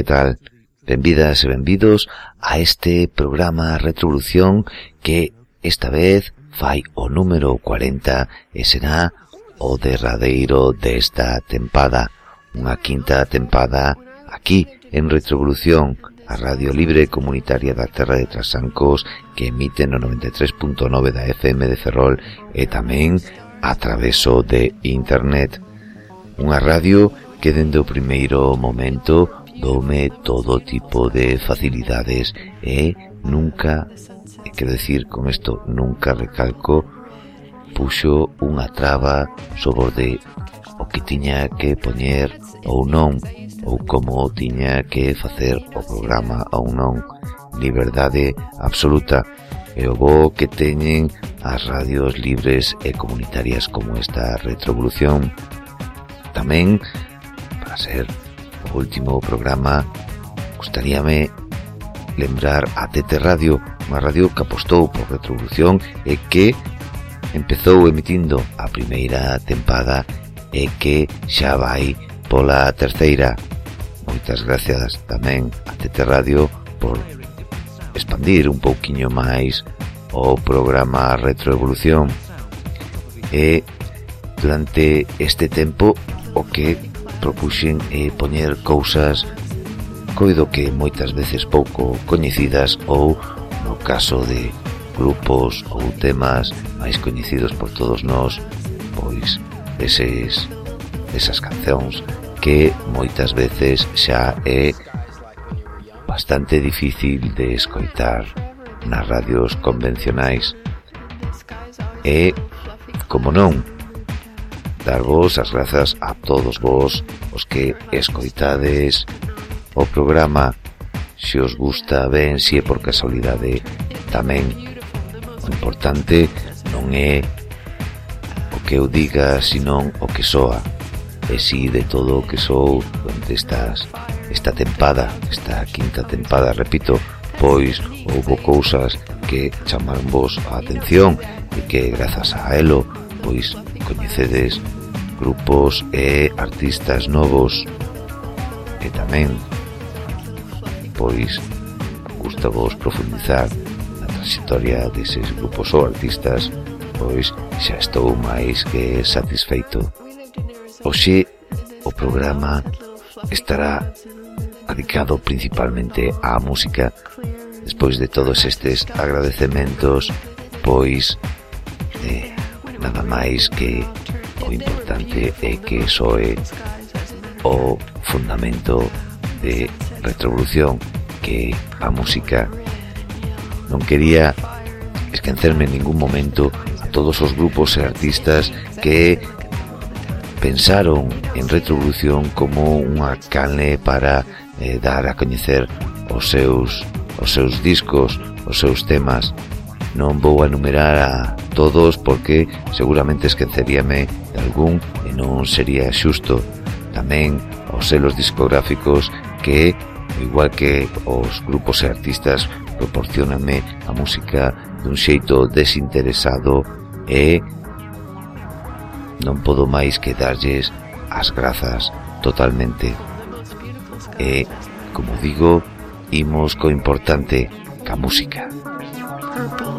que tal? Benvidas e benvidos a este programa Retrovolución que esta vez fai o número 40 e será o derradeiro desta tempada. Unha quinta tempada aquí en Retrovolución, a Radio Libre Comunitaria da Terra de Trasancos que emite no 93.9 da FM de Ferrol e tamén a traveso de Internet. Unha radio que dende o primeiro momento doume todo tipo de facilidades e nunca, quero decir con isto, nunca recalco, puxo unha traba sobre o que tiña que poñer ou non, ou como tiña que facer o programa ou non. Liberdade absoluta e o bo que teñen as radios libres e comunitarias como esta retrovolución. Tamén, para ser último programa gustaríame lembrar a TT Radio unha radio que apostou por retrovolución e que empezou emitindo a primeira tempada e que xa vai pola terceira. Moitas gracias tamén a TT Radio por expandir un pouquiño máis o programa Retroevolución. E durante este tempo o que propuxen eh, poñer cousas coido que moitas veces pouco coñecidas ou no caso de grupos ou temas máis coñecidos por todos nós pois eses esas cancións que moitas veces xa é bastante difícil de escoitar nas radios convencionais. E, como non, dar vos as grazas a todos vos os que escoitades o programa. Se os gusta ben se é por casualidade tamén. O importante non é o que eu diga senón o que soa. E si de todo o que sou durante estas esta tempada esta quinta tempada repito pois houve cousas que chamaron vos a atención e que grazas a elo pois coñecedes grupos e artistas novos e tamén pois gusta vos profundizar na trayectoria deses grupos ou artistas pois xa estou máis que satisfeito. Oxe o programa estará dedicado principalmente á música. Despois de todos estes agradecementos pois nada máis que o importante é que soe é o fundamento de retrovolución que a música non quería esquencerme en ningún momento a todos os grupos e artistas que pensaron en retrovolución como unha canle para eh, dar a coñecer os seus os seus discos, os seus temas. Non vou a enumerar a todos porque seguramente esqueceríame de algún e non sería xusto tamén aos selos discográficos que igual que os grupos e artistas proporcionanme a música dun xeito desinteresado e non podo máis que darlles as grazas totalmente e, como digo, imos co importante, ca música. Purple.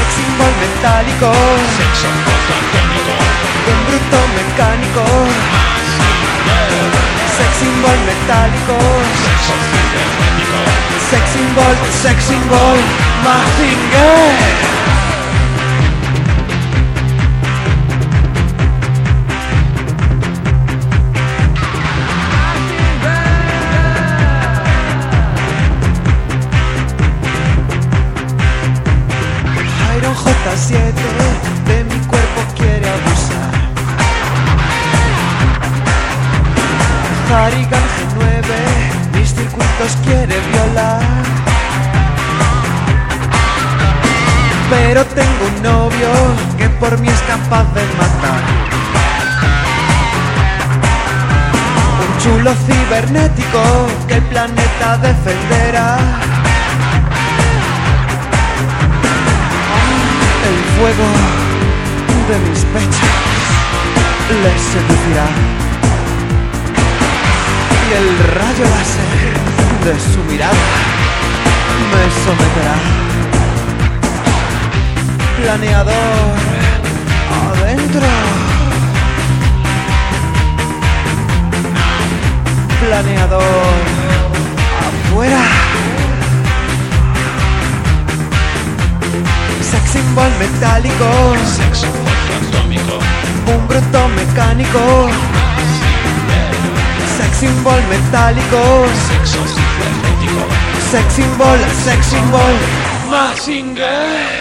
Sex symbol metálico, un bruto mecánico. Sex symbol metálico, sex symbol, sex symbol, Mazinger. Por mí es capaz de matar. Un chulo cibernético que el planeta defenderá. El fuego de mis pechos les seducirá. Y el rayo láser de su mirada me someterá. Planeador adentro. Planeador afuera. Sex symbol metálico, Sexo atómico, un bruto mecánico. Sex symbol metálico, sexo cibernético, sex symbol, sex symbol. Mazinger.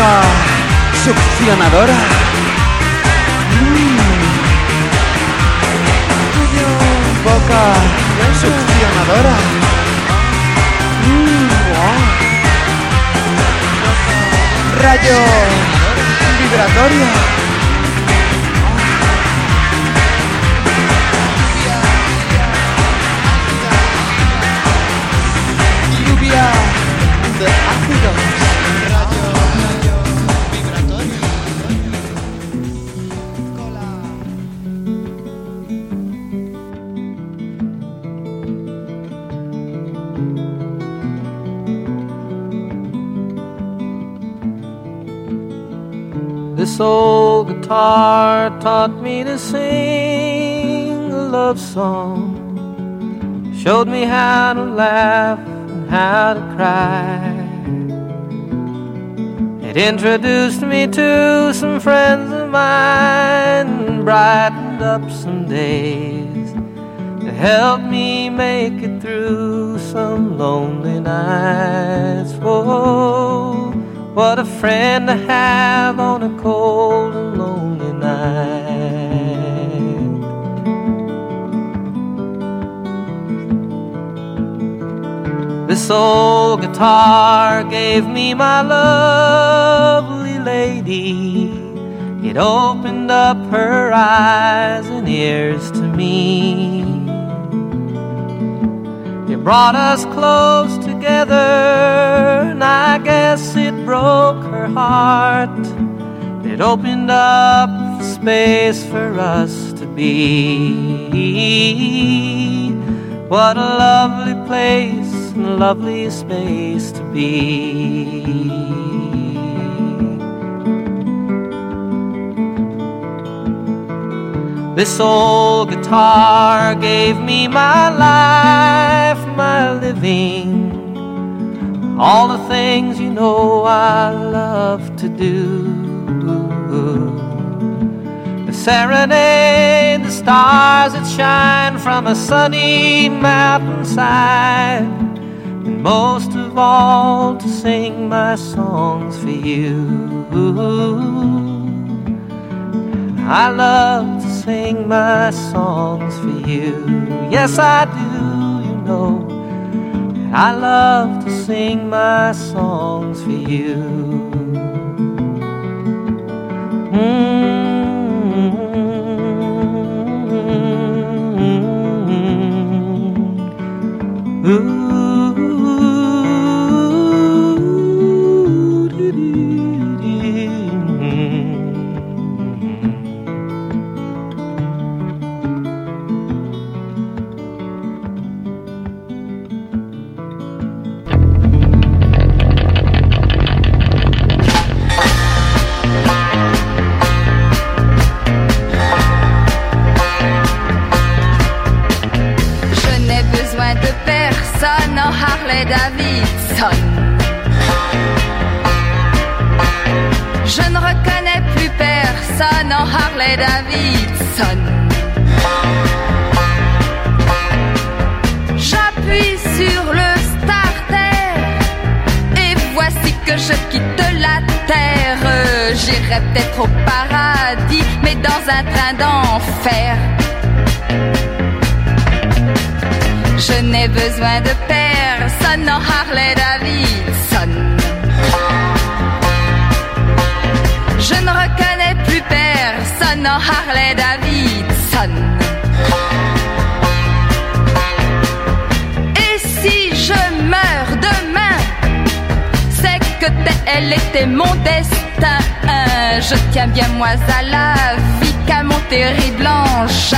Boca succionadora. Mm. Boca succionadora. Mm, wow. Rayo vibratorio. Song, showed me how to laugh and how to cry. It introduced me to some friends of mine and brightened up some days. It helped me make it through some lonely nights. Whoa, what a friend to have on a cold This old guitar gave me my lovely lady. It opened up her eyes and ears to me. It brought us close together, and I guess it broke her heart. It opened up space for us to be. What a lovely place Loveliest lovely space to be. This old guitar gave me my life, my living, all the things you know I love to do. The serenade, the stars that shine from a sunny mountainside and most of all to sing my songs for you. I love to sing my songs for you. Yes, I do, you know. I love to sing my songs for you. Mm. Ooh. bien, moi à la vie qu'à mon blanche.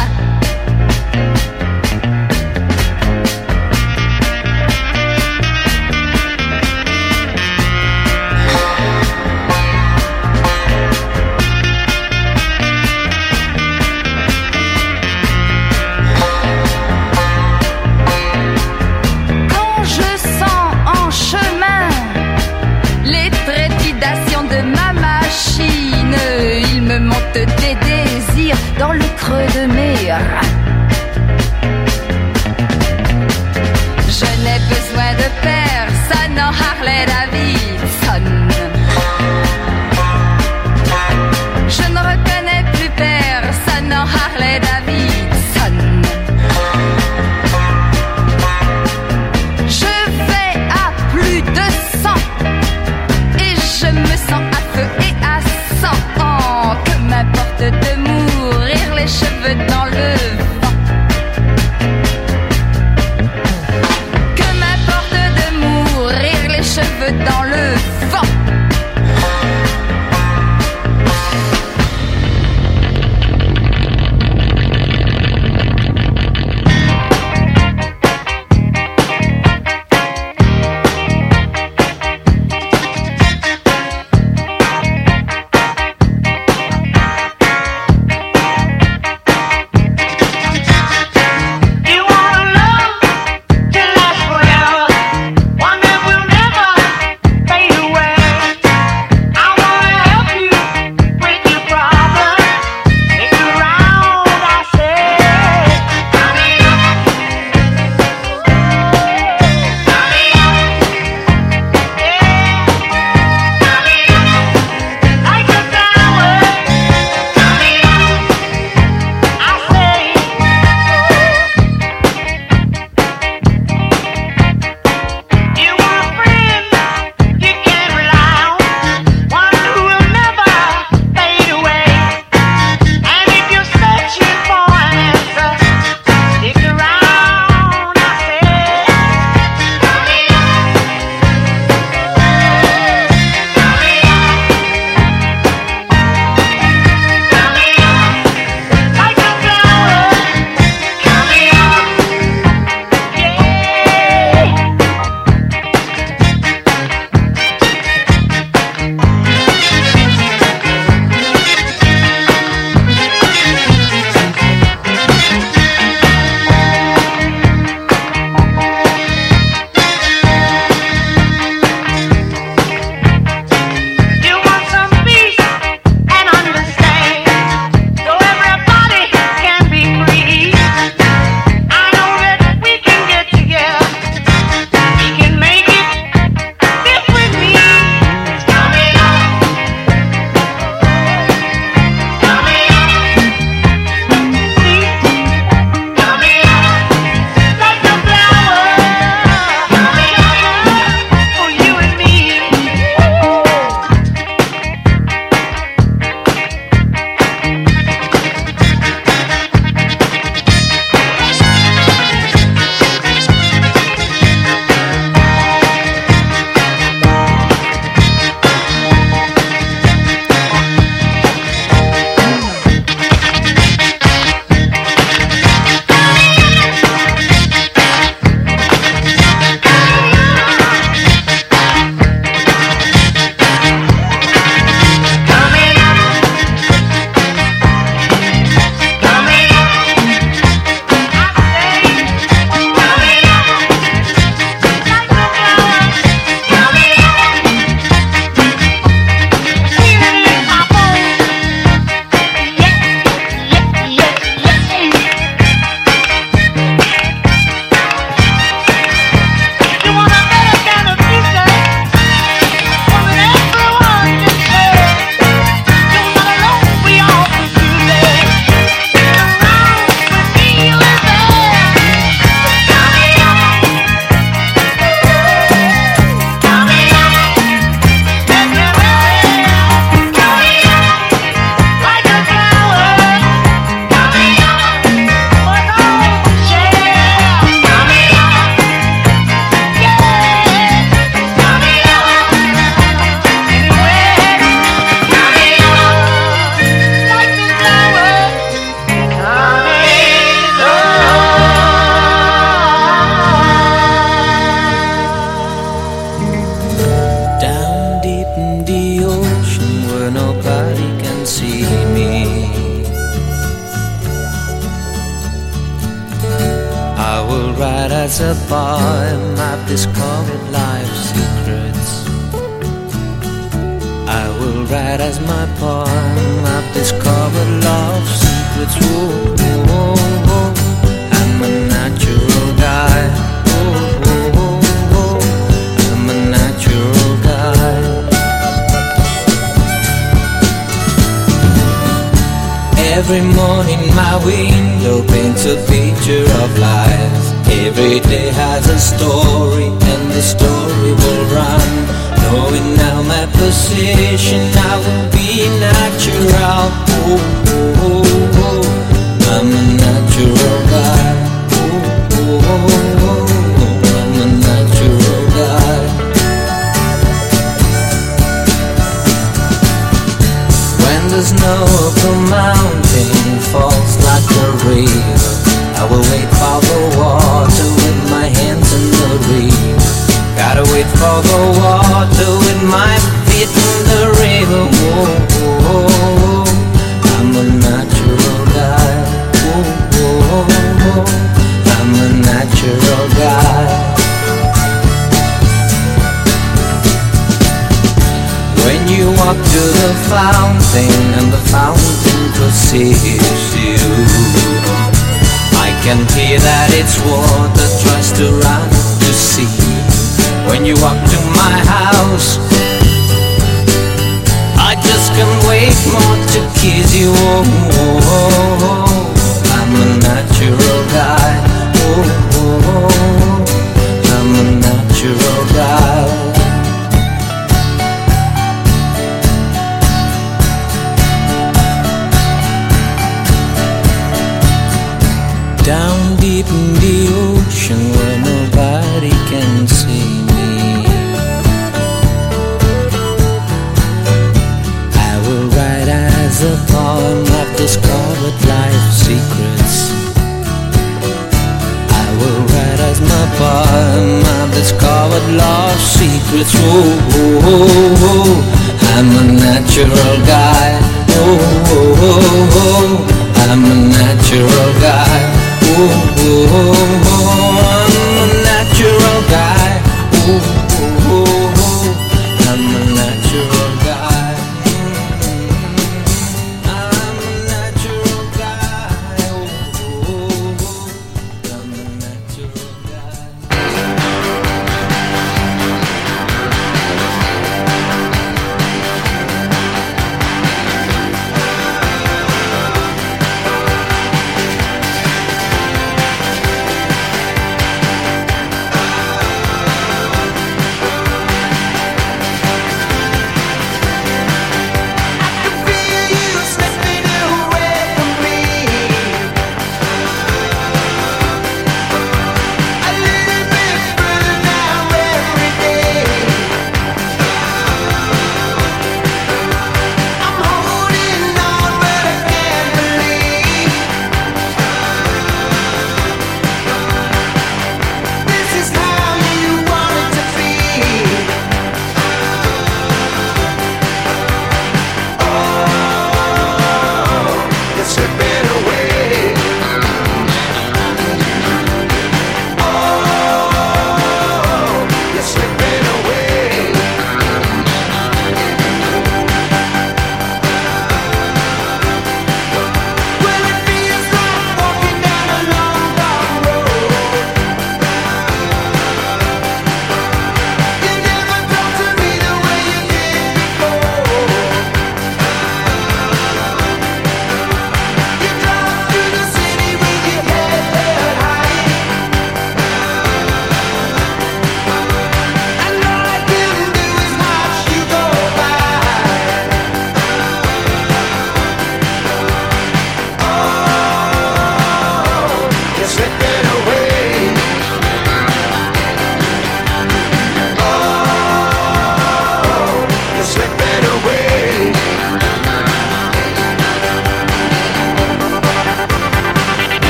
Fountain and the fountain perceives you, I can hear that its water tries to run to sea. When you walk to my house, I just can't wait more to kiss you. Oh, oh, oh, oh. I'm a natural guy. Oh, oh, oh. I'm a natural guy. Down deep in the ocean where nobody can see me. I will write as a poem. I've discovered life's secrets. I will write as my poem. I've discovered love's secrets. Oh, oh, oh, oh. I'm a natural guy. Oh, oh, oh, oh. I'm a natural guy. Oh, ooh, ooh, ooh, ooh, ooh,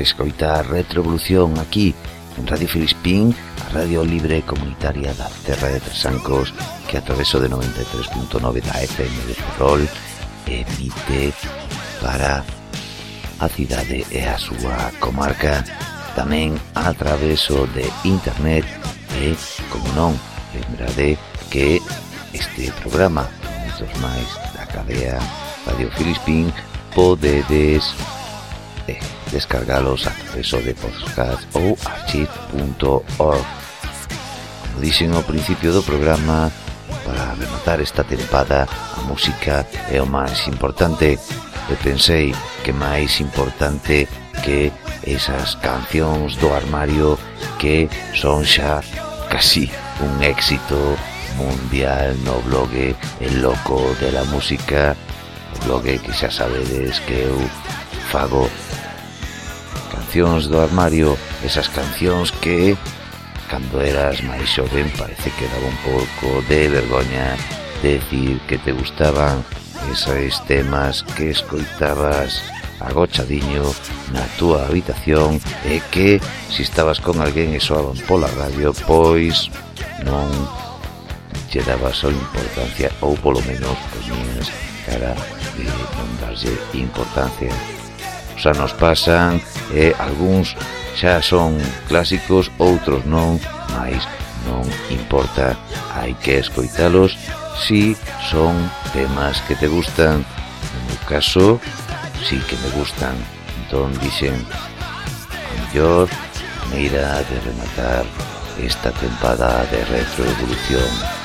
a escoitar Retrovolución aquí en Radio Filispín, a Radio Libre Comunitaria da Terra de Tresancos que a través de 93.9 da FM de Ferrol emite para a cidade e a súa comarca tamén a traveso de internet e, como non, lembrade que este programa, dos máis da cadea Radio Filispín, podedes CD, descargalos a través de podcast ou archive.org. Como dixen ao principio do programa, para rematar esta tempada, a música é o máis importante. E pensei que máis importante que esas cancións do armario que son xa casi un éxito mundial no blogue El Loco de la Música, o blogue que xa sabedes que eu fago cancións do armario, esas cancións que cando eras máis xoven parece que daba un pouco de vergoña decir que te gustaban esos temas que escoitabas agochadiño na túa habitación e que se estabas con alguén e soaban pola radio pois non lle dabas a importancia ou polo menos poñías cara de non darlle importancia os anos pasan e algúns xa son clásicos, outros non, mais non importa, hai que escoitalos si son temas que te gustan. No meu caso, si que me gustan, entón dixen a mellor maneira de rematar esta tempada de retroevolución.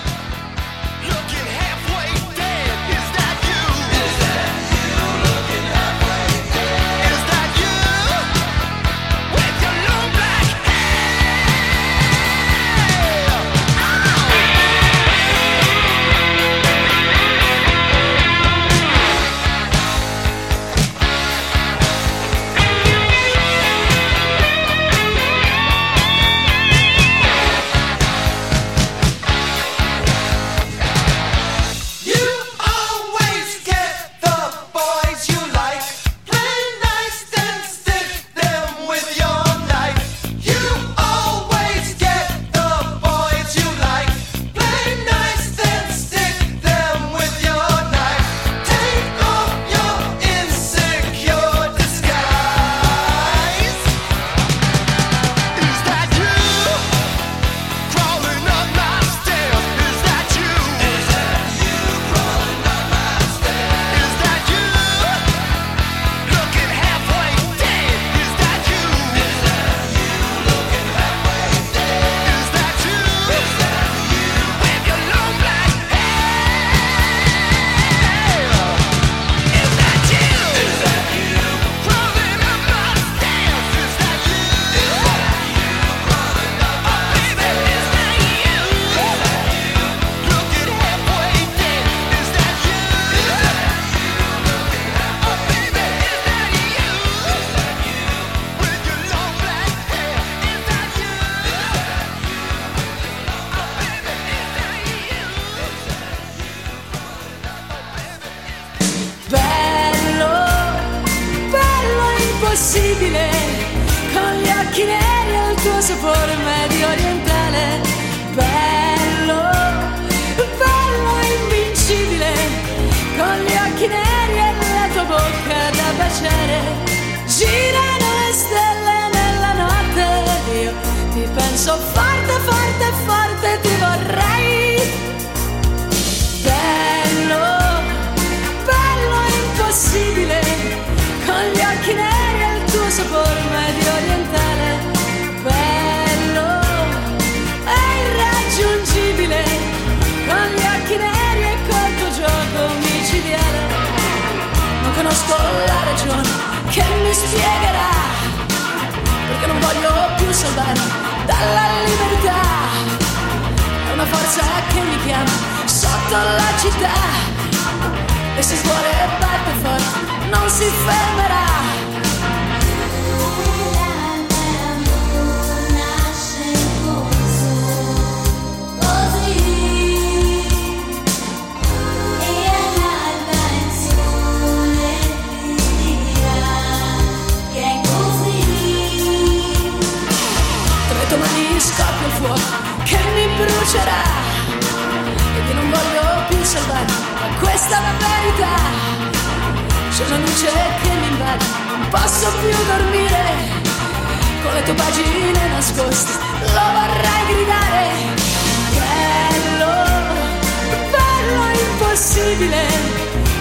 possibile,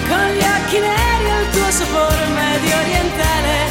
con gli occhi neri e il tuo sapore medio orientale.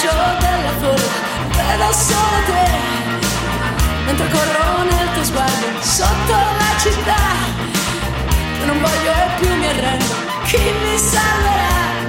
bacio della folla vedo solo te mentre corro nel tuo sguardo sotto la città. Non voglio più mi arrendo. Chi mi salverà?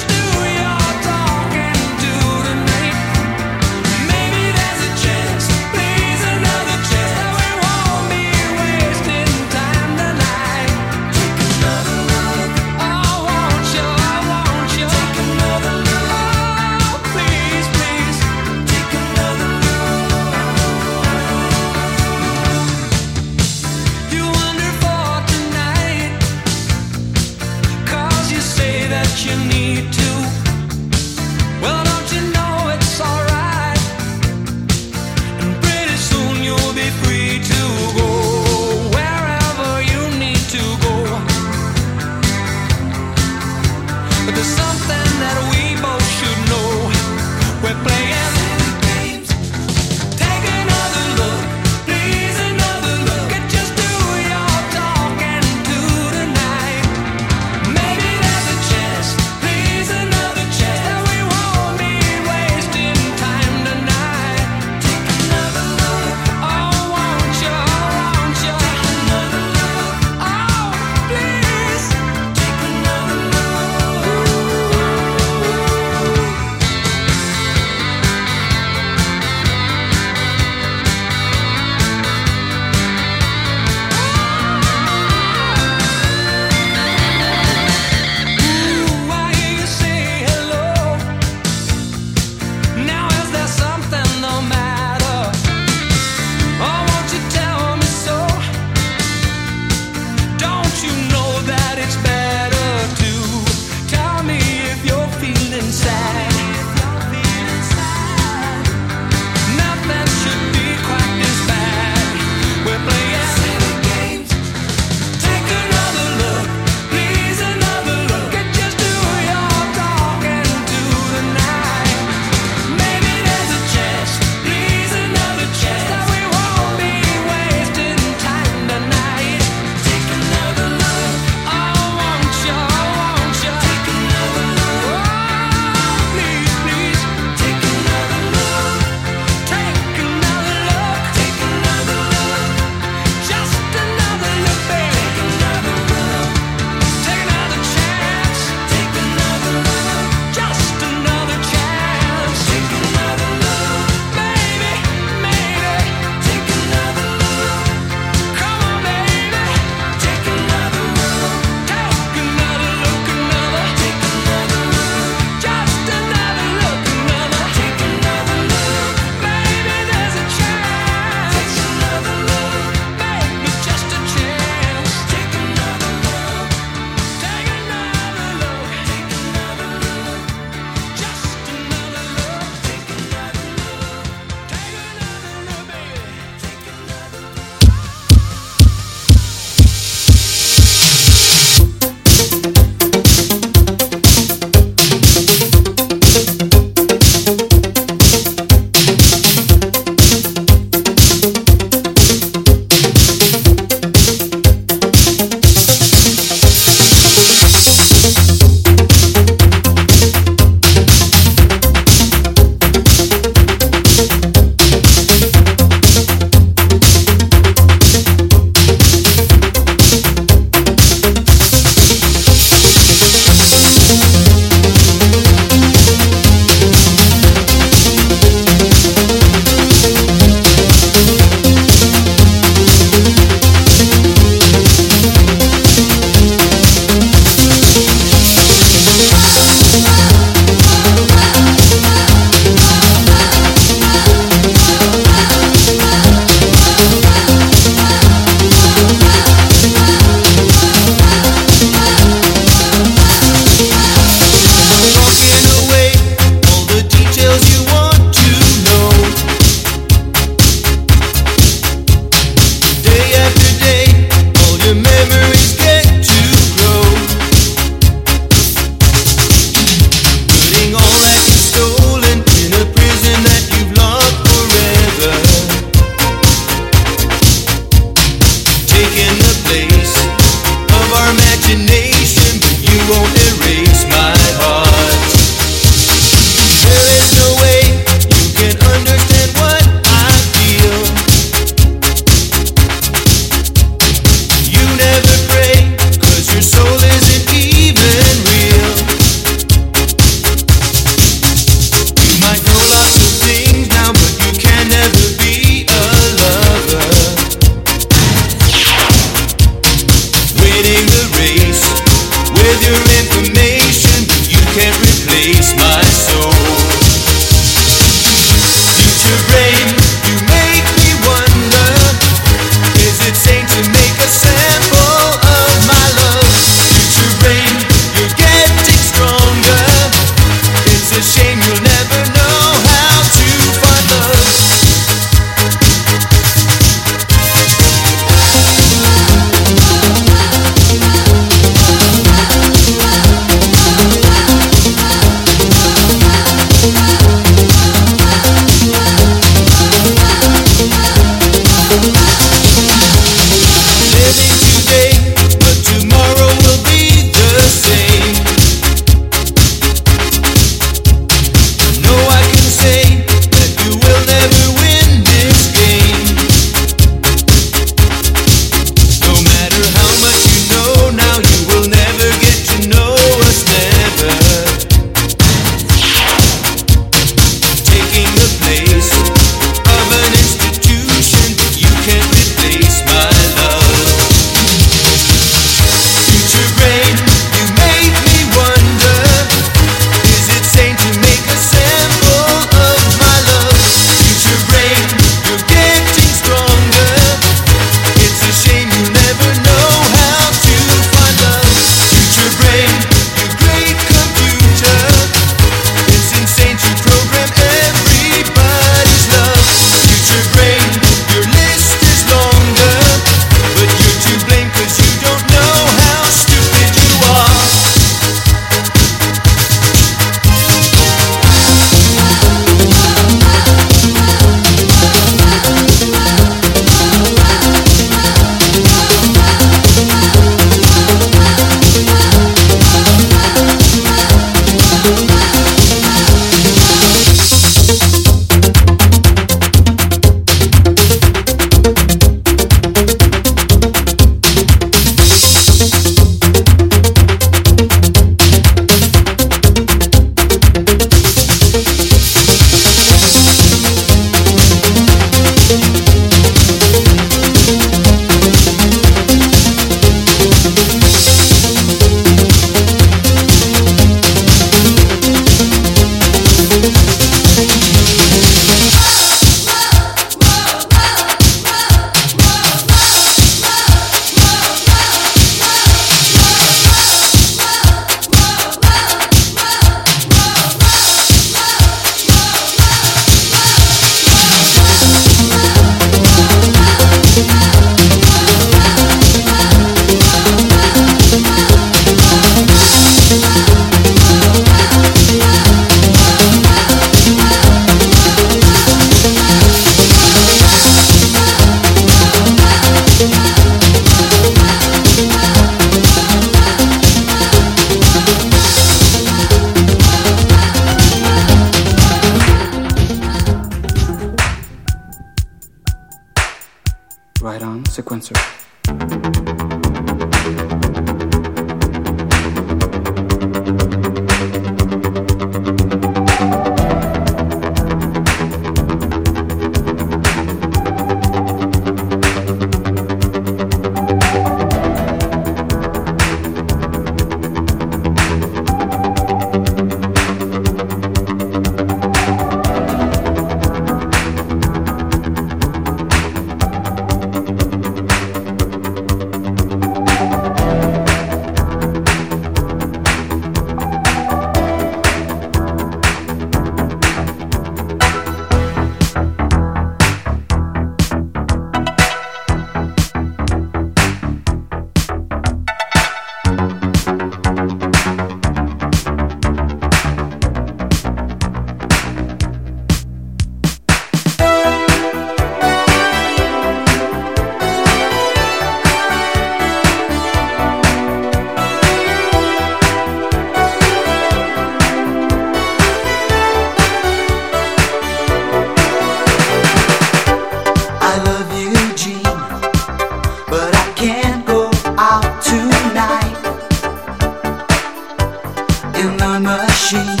Machine,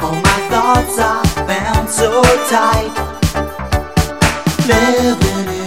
all my thoughts are bound so tight. Living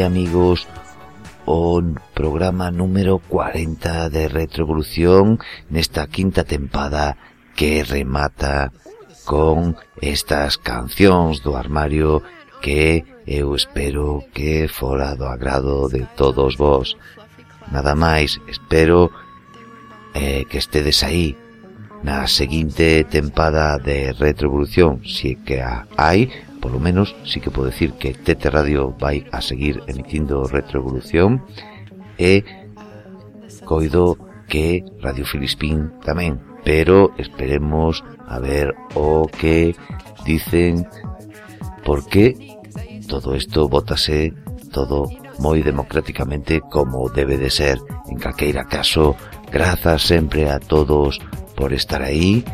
aquí amigos o programa número 40 de Retrovolución nesta quinta tempada que remata con estas cancións do armario que eu espero que fora do agrado de todos vos. Nada máis, espero eh, que estedes aí na seguinte tempada de Retrovolución, si que a hai, Polo menos, sí que podo decir que Tete Radio vai a seguir emitindo retroevolución e coido que Radio Filispín tamén, pero esperemos a ver o que dicen porque todo isto votase todo moi democráticamente como debe de ser. En calqueira caso, grazas sempre a todos por estar aí,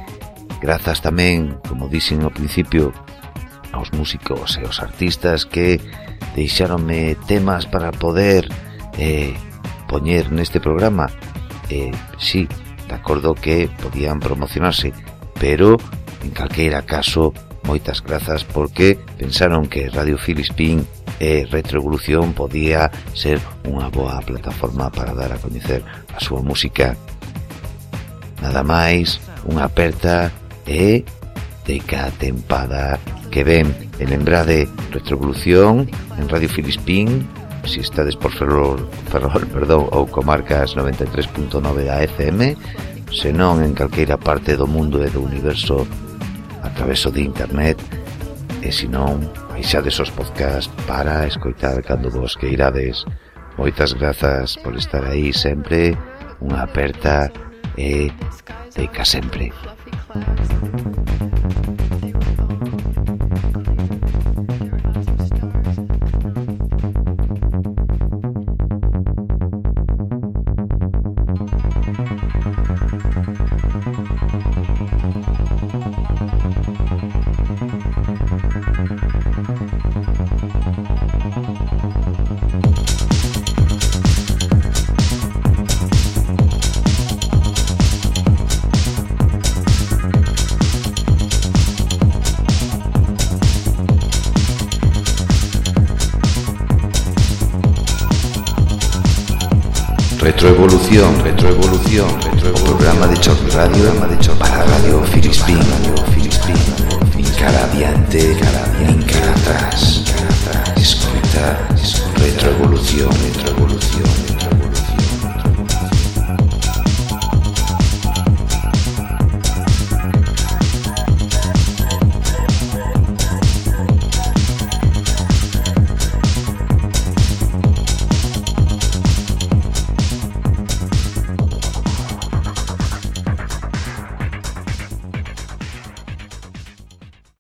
grazas tamén, como dixen ao principio, aos músicos e aos artistas que deixáronme temas para poder eh, poñer neste programa. Eh, sí, de acordo que podían promocionarse pero en calqueira caso moitas grazas porque pensaron que Radio Filispín e Retroevolución podía ser unha boa plataforma para dar a coñecer a súa música. Nada máis, unha aperta e até tempada que ven. E lembrade Retrovolución en Radio Filispín, si estades por Ferrol, Ferrol perdón, ou comarcas 93.9 da FM, senón en calqueira parte do mundo e do universo a traveso de internet, e senón baixades os podcast para escoitar cando vos que irades. Moitas grazas por estar aí sempre, unha aperta e teica sempre. Thank you. Retroevolución, retroevolución, retroevolución. Programa de Chor Radio, programa de Chor para Radio Filispín, Radio Filispín. Cara adiante, cara adiante, en cara atrás, cara atrás, escuta, escucha, retroevolución, retroevolución.